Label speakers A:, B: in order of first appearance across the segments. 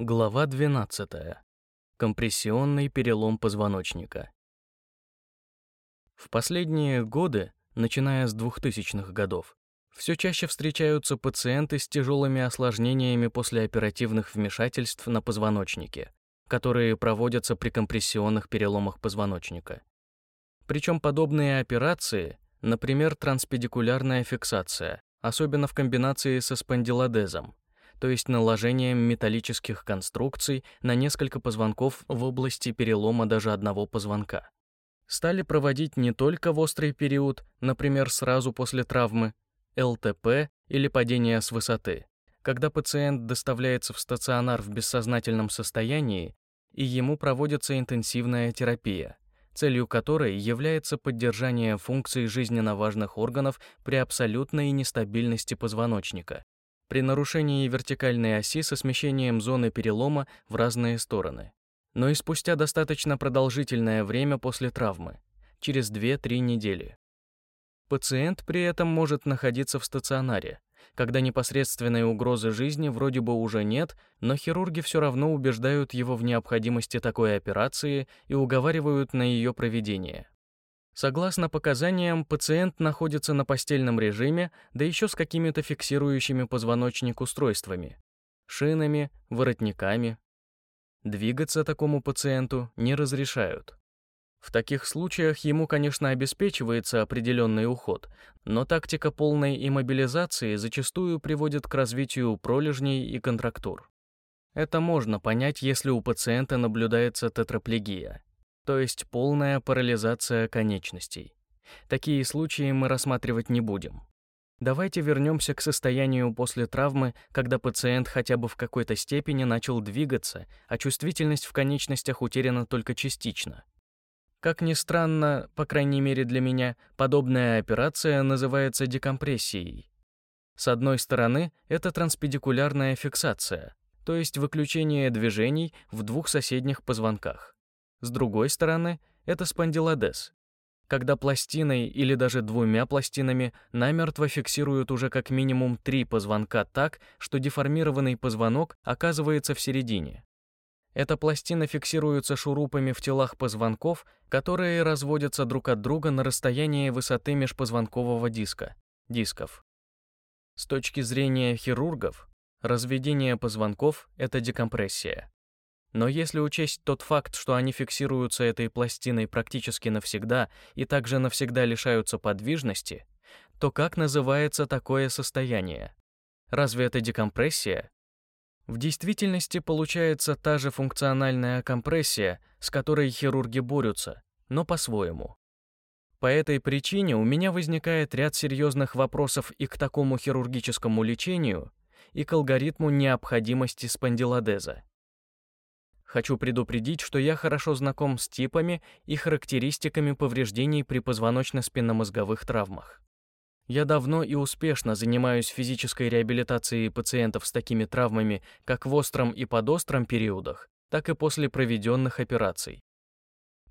A: Глава 12. Компрессионный перелом позвоночника. В последние годы, начиная с 2000-х годов, все чаще встречаются пациенты с тяжелыми осложнениями после оперативных вмешательств на позвоночнике, которые проводятся при компрессионных переломах позвоночника. Причем подобные операции, например, транспедикулярная фиксация, особенно в комбинации со спондилодезом, то есть наложением металлических конструкций на несколько позвонков в области перелома даже одного позвонка. Стали проводить не только в острый период, например, сразу после травмы, ЛТП или падения с высоты, когда пациент доставляется в стационар в бессознательном состоянии и ему проводится интенсивная терапия, целью которой является поддержание функций жизненно важных органов при абсолютной нестабильности позвоночника, при нарушении вертикальной оси со смещением зоны перелома в разные стороны. Но и спустя достаточно продолжительное время после травмы, через 2-3 недели. Пациент при этом может находиться в стационаре, когда непосредственной угрозы жизни вроде бы уже нет, но хирурги все равно убеждают его в необходимости такой операции и уговаривают на ее проведение. Согласно показаниям, пациент находится на постельном режиме, да еще с какими-то фиксирующими позвоночник устройствами, шинами, воротниками. Двигаться такому пациенту не разрешают. В таких случаях ему, конечно, обеспечивается определенный уход, но тактика полной иммобилизации зачастую приводит к развитию пролежней и контрактур. Это можно понять, если у пациента наблюдается тетраплегия то есть полная парализация конечностей. Такие случаи мы рассматривать не будем. Давайте вернемся к состоянию после травмы, когда пациент хотя бы в какой-то степени начал двигаться, а чувствительность в конечностях утеряна только частично. Как ни странно, по крайней мере для меня, подобная операция называется декомпрессией. С одной стороны, это транспедикулярная фиксация, то есть выключение движений в двух соседних позвонках. С другой стороны, это спондилодез, когда пластиной или даже двумя пластинами намертво фиксируют уже как минимум три позвонка так, что деформированный позвонок оказывается в середине. Эта пластина фиксируется шурупами в телах позвонков, которые разводятся друг от друга на расстоянии высоты межпозвонкового диска, дисков. С точки зрения хирургов, разведение позвонков – это декомпрессия. Но если учесть тот факт, что они фиксируются этой пластиной практически навсегда и также навсегда лишаются подвижности, то как называется такое состояние? Разве это декомпрессия? В действительности получается та же функциональная компрессия, с которой хирурги борются, но по-своему. По этой причине у меня возникает ряд серьезных вопросов и к такому хирургическому лечению, и к алгоритму необходимости спондилодеза. Хочу предупредить, что я хорошо знаком с типами и характеристиками повреждений при позвоночно-спинномозговых травмах. Я давно и успешно занимаюсь физической реабилитацией пациентов с такими травмами как в остром и подостром периодах, так и после проведенных операций.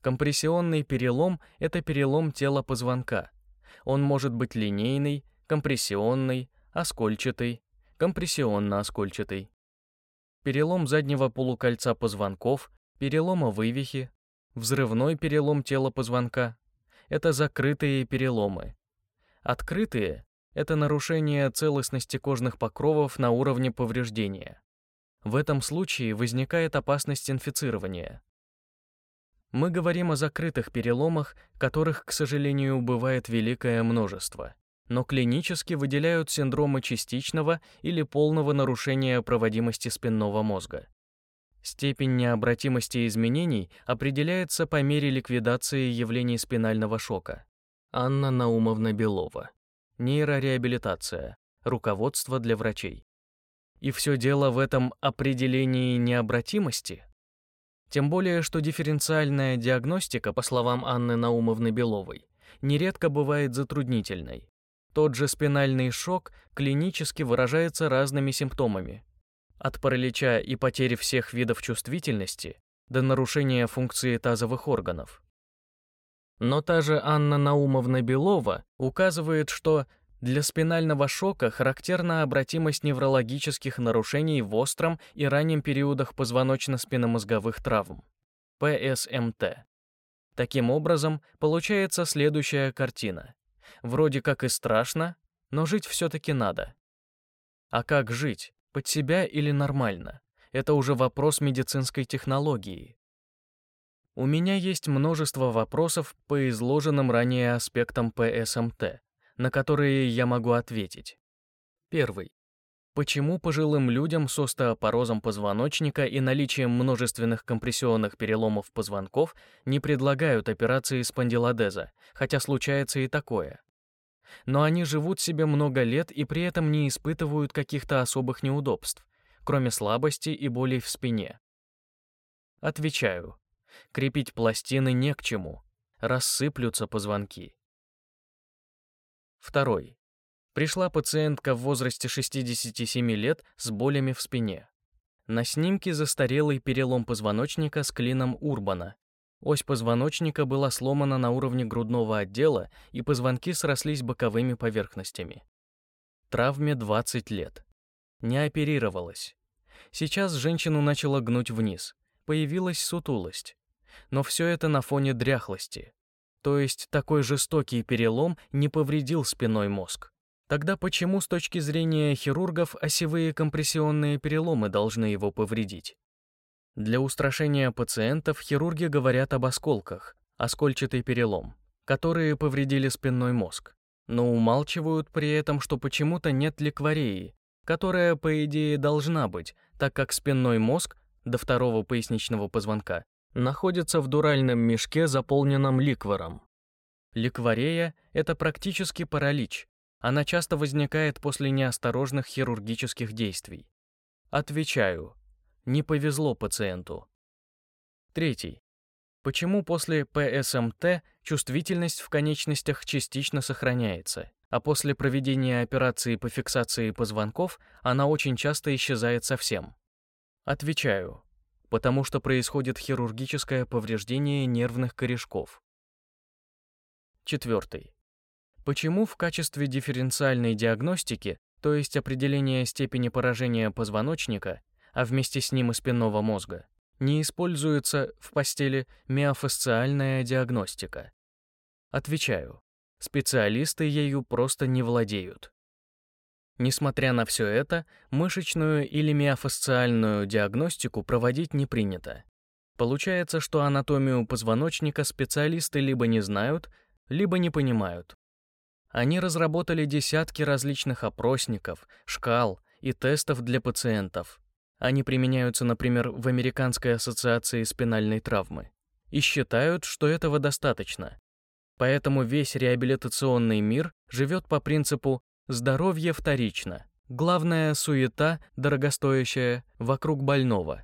A: Компрессионный перелом – это перелом тела позвонка. Он может быть линейный, компрессионный, оскольчатый, компрессионно-оскольчатый перелом заднего полукольца позвонков, перелома вывихи, взрывной перелом тела позвонка – это закрытые переломы. Открытые – это нарушение целостности кожных покровов на уровне повреждения. В этом случае возникает опасность инфицирования. Мы говорим о закрытых переломах, которых, к сожалению, бывает великое множество но клинически выделяют синдромы частичного или полного нарушения проводимости спинного мозга. Степень необратимости изменений определяется по мере ликвидации явлений спинального шока. Анна Наумовна Белова. Нейрореабилитация. Руководство для врачей. И все дело в этом определении необратимости? Тем более, что дифференциальная диагностика, по словам Анны Наумовны Беловой, нередко бывает затруднительной. Тот же спинальный шок клинически выражается разными симптомами. От паралича и потери всех видов чувствительности до нарушения функции тазовых органов. Но та же Анна Наумовна Белова указывает, что Для спинального шока характерна обратимость неврологических нарушений в остром и раннем периодах позвоночно-спинномозговых травм, ПСМТ. Таким образом, получается следующая картина. Вроде как и страшно, но жить все-таки надо. А как жить? Под себя или нормально? Это уже вопрос медицинской технологии. У меня есть множество вопросов по изложенным ранее аспектам ПСМТ, на которые я могу ответить. Первый. Почему пожилым людям с остеопорозом позвоночника и наличием множественных компрессионных переломов позвонков не предлагают операции спондилодеза, хотя случается и такое? Но они живут себе много лет и при этом не испытывают каких-то особых неудобств, кроме слабости и болей в спине. Отвечаю. Крепить пластины не к чему. Рассыплются позвонки. Второй. Пришла пациентка в возрасте 67 лет с болями в спине. На снимке застарелый перелом позвоночника с клином Урбана. Ось позвоночника была сломана на уровне грудного отдела, и позвонки срослись боковыми поверхностями. Травме 20 лет. Не оперировалась. Сейчас женщину начала гнуть вниз. Появилась сутулость. Но все это на фоне дряхлости. То есть такой жестокий перелом не повредил спиной мозг. Тогда почему с точки зрения хирургов осевые компрессионные переломы должны его повредить? Для устрашения пациентов хирурги говорят об осколках, оскольчатый перелом, которые повредили спинной мозг, но умалчивают при этом, что почему-то нет ликвареи, которая, по идее, должна быть, так как спинной мозг до второго поясничного позвонка находится в дуральном мешке, заполненном ликвором. Ликварея – это практически паралич, она часто возникает после неосторожных хирургических действий. Отвечаю. Не повезло пациенту. Третий. Почему после ПСМТ чувствительность в конечностях частично сохраняется, а после проведения операции по фиксации позвонков она очень часто исчезает совсем? Отвечаю. Потому что происходит хирургическое повреждение нервных корешков. Четвертый. Почему в качестве дифференциальной диагностики, то есть определения степени поражения позвоночника, а вместе с ним и спинного мозга, не используется в постели миофасциальная диагностика? Отвечаю. Специалисты ею просто не владеют. Несмотря на все это, мышечную или миофасциальную диагностику проводить не принято. Получается, что анатомию позвоночника специалисты либо не знают, либо не понимают. Они разработали десятки различных опросников, шкал и тестов для пациентов. Они применяются, например, в Американской ассоциации спинальной травмы. И считают, что этого достаточно. Поэтому весь реабилитационный мир живет по принципу «здоровье вторично». Главная суета, дорогостоящая, вокруг больного.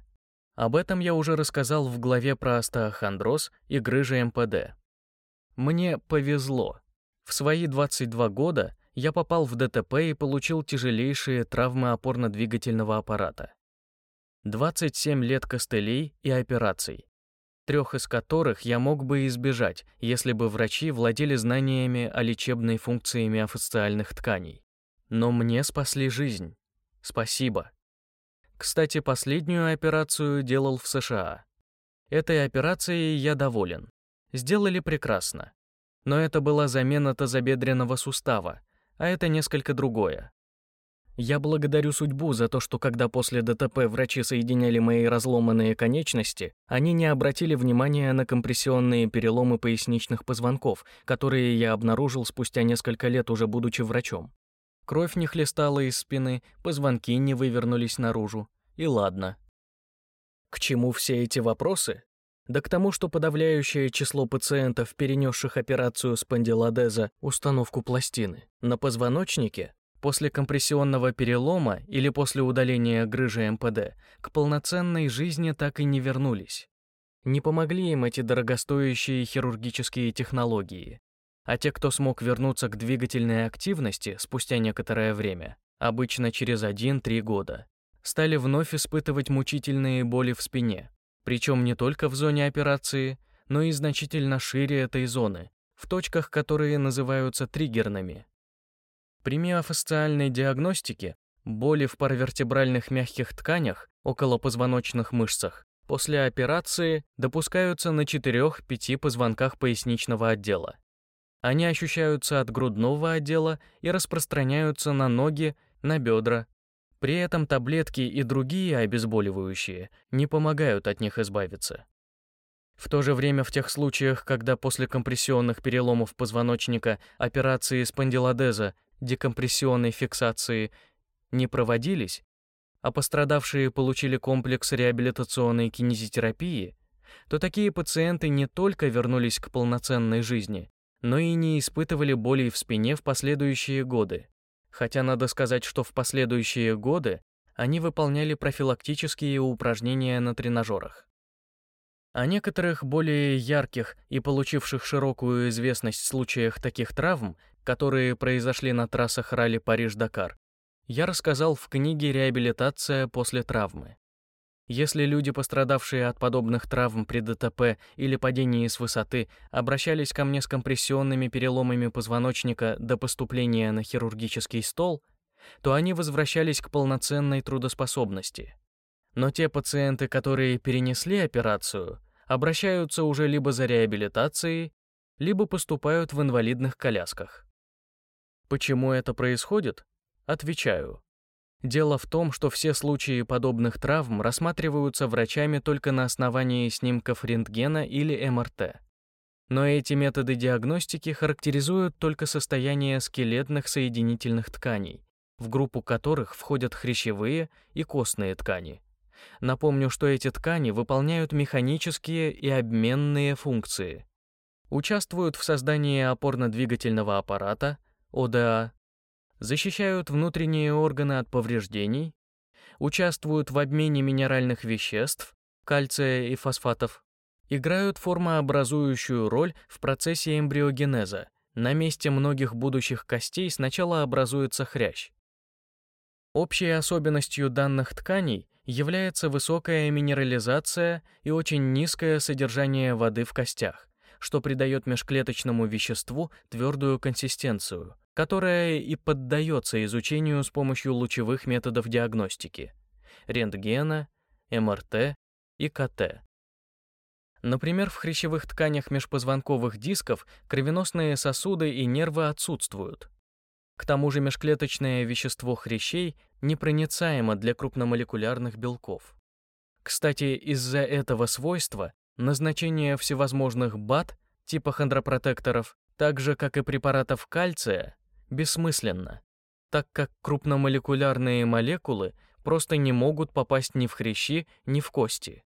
A: Об этом я уже рассказал в главе про остеохондроз и грыжи МПД. Мне повезло. В свои 22 года я попал в ДТП и получил тяжелейшие травмы опорно-двигательного аппарата. 27 лет костылей и операций, трех из которых я мог бы избежать, если бы врачи владели знаниями о лечебной функции миофасциальных тканей. Но мне спасли жизнь. Спасибо. Кстати, последнюю операцию делал в США. Этой операцией я доволен. Сделали прекрасно. Но это была замена тазобедренного сустава, а это несколько другое. Я благодарю судьбу за то, что когда после ДТП врачи соединяли мои разломанные конечности, они не обратили внимания на компрессионные переломы поясничных позвонков, которые я обнаружил спустя несколько лет уже будучи врачом. Кровь не хлестала из спины, позвонки не вывернулись наружу. И ладно. К чему все эти вопросы? Да к тому, что подавляющее число пациентов, перенесших операцию спондилодеза, установку пластины, на позвоночнике, после компрессионного перелома или после удаления грыжи МПД, к полноценной жизни так и не вернулись. Не помогли им эти дорогостоящие хирургические технологии. А те, кто смог вернуться к двигательной активности спустя некоторое время, обычно через 1-3 года, стали вновь испытывать мучительные боли в спине, причем не только в зоне операции, но и значительно шире этой зоны, в точках, которые называются триггерными. При миофасциальной диагностике боли в паравертебральных мягких тканях, около позвоночных мышцах, после операции допускаются на 4-5 позвонках поясничного отдела. Они ощущаются от грудного отдела и распространяются на ноги, на бедра. При этом таблетки и другие обезболивающие не помогают от них избавиться. В то же время в тех случаях, когда после компрессионных переломов позвоночника операции спондилодеза, декомпрессионной фиксации не проводились, а пострадавшие получили комплекс реабилитационной кинезитерапии, то такие пациенты не только вернулись к полноценной жизни, но и не испытывали болей в спине в последующие годы. Хотя надо сказать, что в последующие годы они выполняли профилактические упражнения на тренажерах. О некоторых более ярких и получивших широкую известность случаях таких травм, которые произошли на трассах ралли Париж-Дакар, я рассказал в книге «Реабилитация после травмы». Если люди, пострадавшие от подобных травм при ДТП или падении с высоты, обращались ко мне с компрессионными переломами позвоночника до поступления на хирургический стол, то они возвращались к полноценной трудоспособности. Но те пациенты, которые перенесли операцию, обращаются уже либо за реабилитацией, либо поступают в инвалидных колясках. Почему это происходит? Отвечаю. Дело в том, что все случаи подобных травм рассматриваются врачами только на основании снимков рентгена или МРТ. Но эти методы диагностики характеризуют только состояние скелетных соединительных тканей, в группу которых входят хрящевые и костные ткани. Напомню, что эти ткани выполняют механические и обменные функции. Участвуют в создании опорно-двигательного аппарата, ОДА, защищают внутренние органы от повреждений, участвуют в обмене минеральных веществ, кальция и фосфатов, играют формообразующую роль в процессе эмбриогенеза. На месте многих будущих костей сначала образуется хрящ. Общей особенностью данных тканей является высокая минерализация и очень низкое содержание воды в костях, что придает межклеточному веществу твердую консистенцию, которая и поддается изучению с помощью лучевых методов диагностики – рентгена, МРТ и КТ. Например, в хрящевых тканях межпозвонковых дисков кровеносные сосуды и нервы отсутствуют. К тому же межклеточное вещество хрящей непроницаемо для крупномолекулярных белков. Кстати, из-за этого свойства назначение всевозможных БАТ типа хондропротекторов, так же как и препаратов кальция, бессмысленно, так как крупномолекулярные молекулы просто не могут попасть ни в хрящи, ни в кости.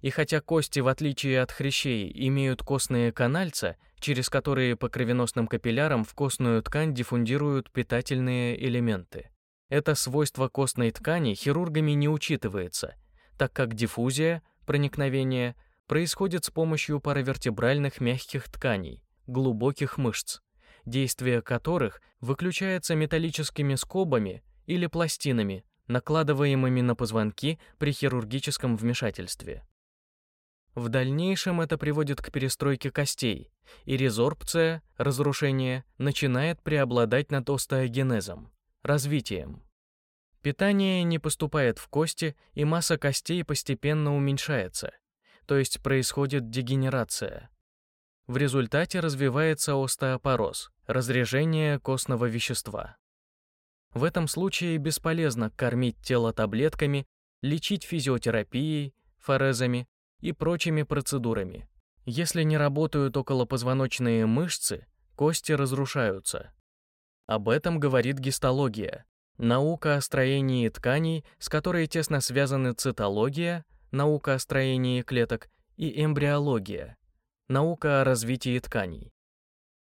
A: И хотя кости, в отличие от хрящей, имеют костные канальца, через которые по кровеносным капиллярам в костную ткань диффундируют питательные элементы. Это свойство костной ткани хирургами не учитывается, так как диффузия, проникновение, происходит с помощью паравертебральных мягких тканей, глубоких мышц действие которых выключается металлическими скобами или пластинами, накладываемыми на позвонки при хирургическом вмешательстве. В дальнейшем это приводит к перестройке костей, и резорбция, разрушение, начинает преобладать над остеогенезом, развитием. Питание не поступает в кости, и масса костей постепенно уменьшается, то есть происходит дегенерация. В результате развивается остеопороз, разрежение костного вещества. В этом случае бесполезно кормить тело таблетками, лечить физиотерапией, форезами и прочими процедурами. Если не работают околопозвоночные мышцы, кости разрушаются. Об этом говорит гистология, наука о строении тканей, с которой тесно связаны цитология, наука о строении клеток, и эмбриология, Наука о развитии тканей.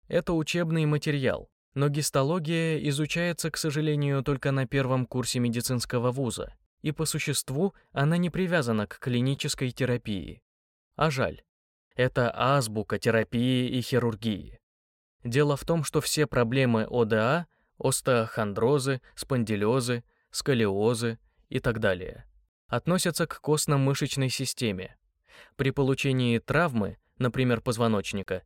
A: Это учебный материал, но гистология изучается, к сожалению, только на первом курсе медицинского вуза, и по существу она не привязана к клинической терапии. А жаль. Это азбука терапии и хирургии. Дело в том, что все проблемы ОДА, остеохондрозы, спондилезы, сколиозы и так далее, относятся к костно-мышечной системе. При получении травмы например, позвоночника,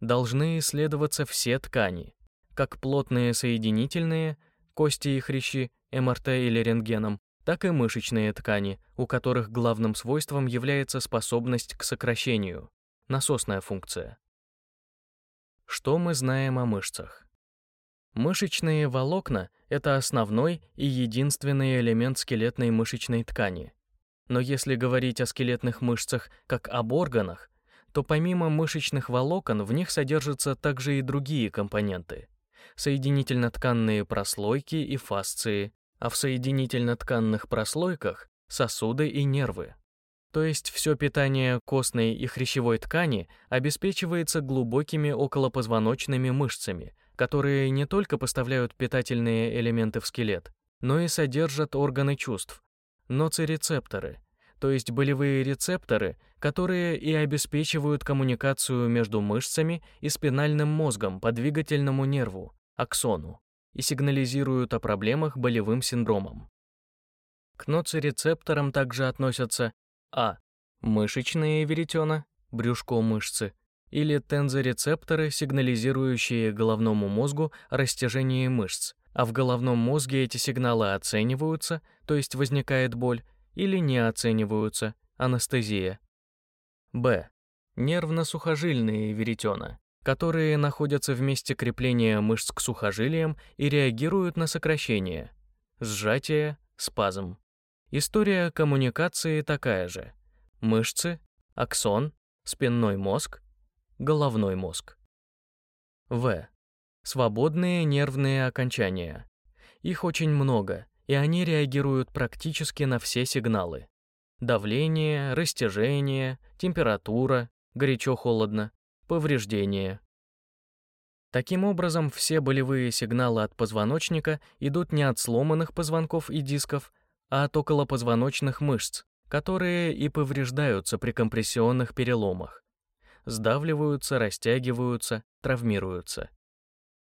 A: должны исследоваться все ткани, как плотные соединительные, кости и хрящи, МРТ или рентгеном, так и мышечные ткани, у которых главным свойством является способность к сокращению, насосная функция. Что мы знаем о мышцах? Мышечные волокна — это основной и единственный элемент скелетной мышечной ткани. Но если говорить о скелетных мышцах как об органах, то помимо мышечных волокон в них содержатся также и другие компоненты — соединительно-тканные прослойки и фасции, а в соединительно-тканных прослойках — сосуды и нервы. То есть все питание костной и хрящевой ткани обеспечивается глубокими околопозвоночными мышцами — которые не только поставляют питательные элементы в скелет, но и содержат органы чувств, ноцирецепторы, то есть болевые рецепторы, которые и обеспечивают коммуникацию между мышцами и спинальным мозгом по двигательному нерву, аксону, и сигнализируют о проблемах болевым синдромом. К ноцирецепторам также относятся а. мышечные веретена, брюшко мышцы, или тензорецепторы, сигнализирующие головному мозгу о растяжении мышц, а в головном мозге эти сигналы оцениваются, то есть возникает боль, или не оцениваются, анестезия. Б. Нервно-сухожильные веретена, которые находятся в месте крепления мышц к сухожилиям и реагируют на сокращение, сжатие, спазм. История коммуникации такая же. Мышцы, аксон, спинной мозг, головной мозг. В. Свободные нервные окончания. Их очень много, и они реагируют практически на все сигналы. Давление, растяжение, температура, горячо-холодно, повреждение. Таким образом, все болевые сигналы от позвоночника идут не от сломанных позвонков и дисков, а от околопозвоночных мышц, которые и повреждаются при компрессионных переломах сдавливаются, растягиваются, травмируются.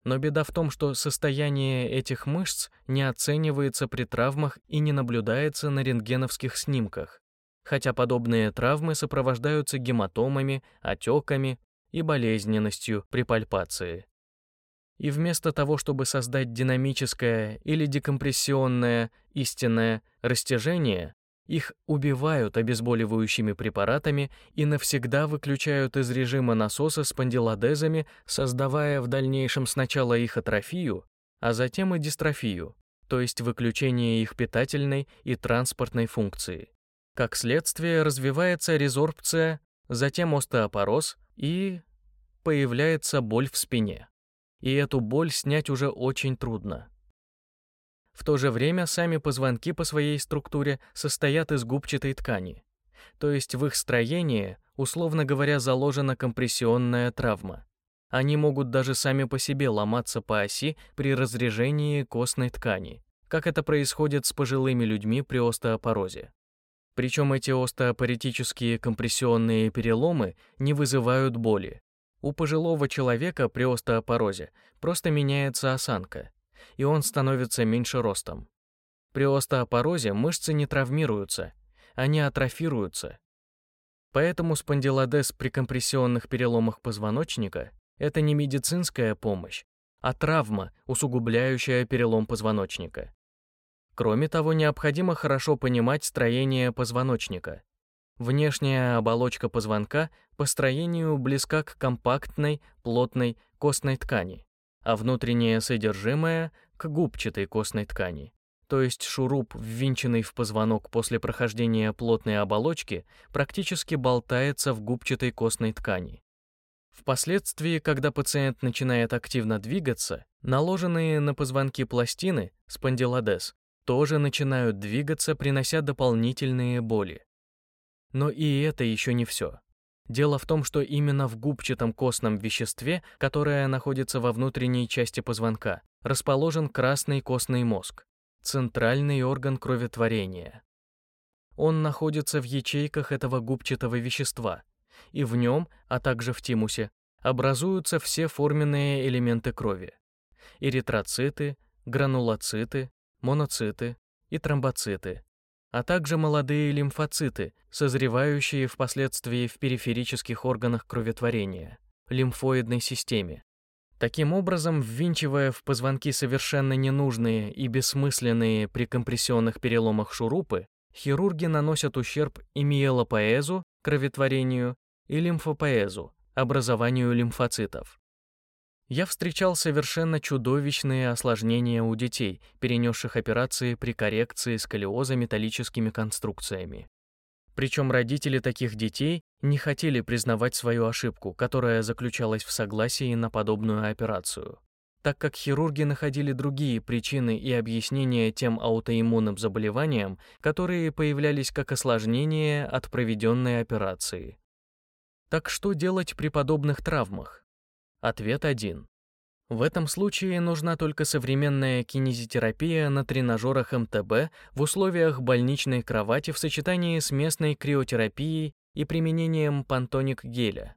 A: Но беда в том, что состояние этих мышц не оценивается при травмах и не наблюдается на рентгеновских снимках, хотя подобные травмы сопровождаются гематомами, отеками и болезненностью при пальпации. И вместо того, чтобы создать динамическое или декомпрессионное истинное растяжение, их убивают обезболивающими препаратами и навсегда выключают из режима насоса спондилодезами, создавая в дальнейшем сначала их атрофию, а затем и дистрофию, то есть выключение их питательной и транспортной функции. Как следствие развивается резорбция, затем остеопороз и появляется боль в спине. И эту боль снять уже очень трудно. В то же время сами позвонки по своей структуре состоят из губчатой ткани. То есть в их строении, условно говоря, заложена компрессионная травма. Они могут даже сами по себе ломаться по оси при разрежении костной ткани, как это происходит с пожилыми людьми при остеопорозе. Причем эти остеопаритические компрессионные переломы не вызывают боли. У пожилого человека при остеопорозе просто меняется осанка, и он становится меньше ростом. При остеопорозе мышцы не травмируются, они атрофируются. Поэтому спондилодез при компрессионных переломах позвоночника – это не медицинская помощь, а травма, усугубляющая перелом позвоночника. Кроме того, необходимо хорошо понимать строение позвоночника. Внешняя оболочка позвонка по строению близка к компактной, плотной костной ткани, а внутреннее содержимое к губчатой костной ткани. То есть шуруп, ввинченный в позвонок после прохождения плотной оболочки, практически болтается в губчатой костной ткани. Впоследствии, когда пациент начинает активно двигаться, наложенные на позвонки пластины, спондилодез, тоже начинают двигаться, принося дополнительные боли. Но и это еще не все. Дело в том, что именно в губчатом костном веществе, которое находится во внутренней части позвонка, расположен красный костный мозг, центральный орган кроветворения. Он находится в ячейках этого губчатого вещества, и в нем, а также в тимусе, образуются все форменные элементы крови. Эритроциты, гранулоциты, моноциты и тромбоциты, а также молодые лимфоциты, созревающие впоследствии в периферических органах кроветворения, лимфоидной системе. Таким образом, ввинчивая в позвонки совершенно ненужные и бессмысленные при компрессионных переломах шурупы, хирурги наносят ущерб и миелопоэзу, кроветворению, и лимфопоэзу, образованию лимфоцитов. Я встречал совершенно чудовищные осложнения у детей, перенесших операции при коррекции сколиоза металлическими конструкциями. Причем родители таких детей не хотели признавать свою ошибку, которая заключалась в согласии на подобную операцию, так как хирурги находили другие причины и объяснения тем аутоиммунным заболеваниям, которые появлялись как осложнение от проведенной операции. Так что делать при подобных травмах? Ответ один. В этом случае нужна только современная кинезитерапия на тренажерах МТБ в условиях больничной кровати в сочетании с местной криотерапией и применением пантоник-геля.